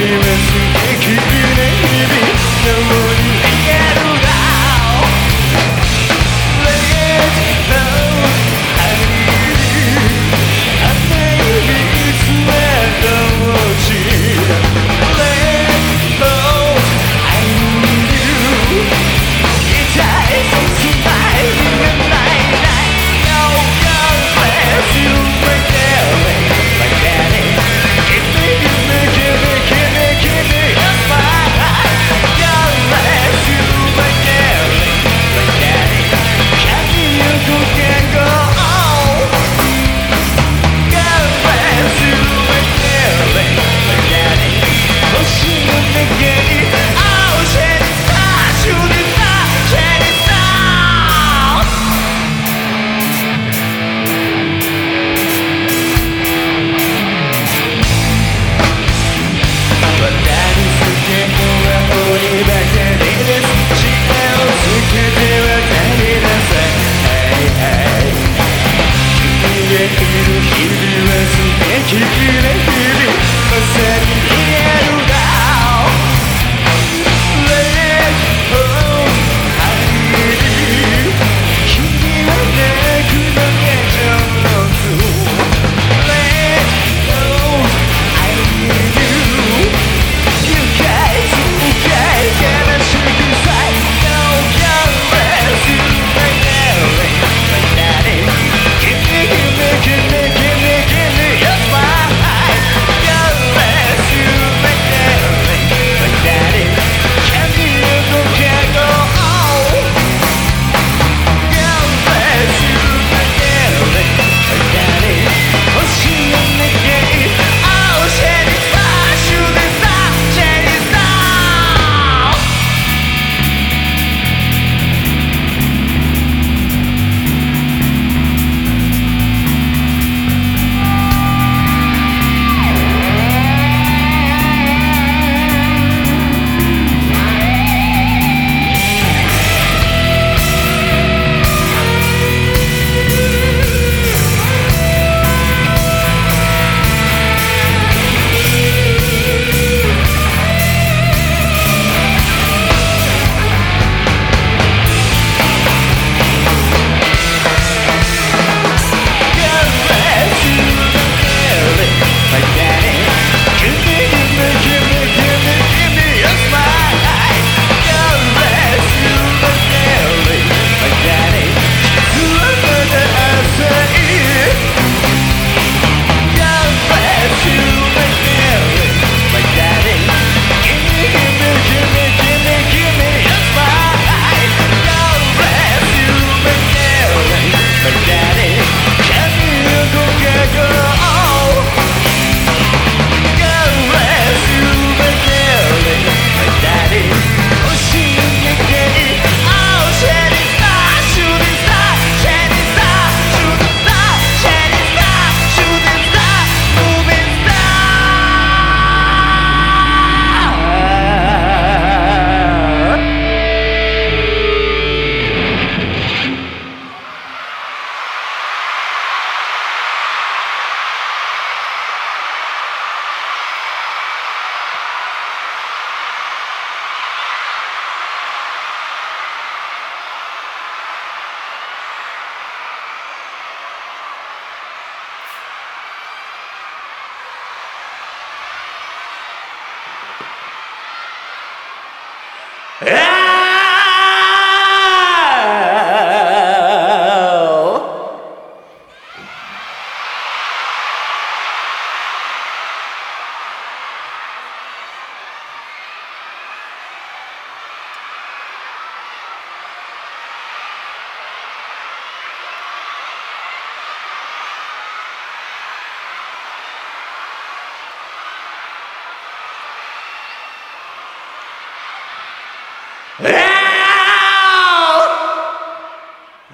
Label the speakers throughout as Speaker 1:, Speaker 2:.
Speaker 1: Bilmesin ekibine gibi Yağmur keep you.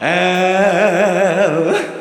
Speaker 1: L.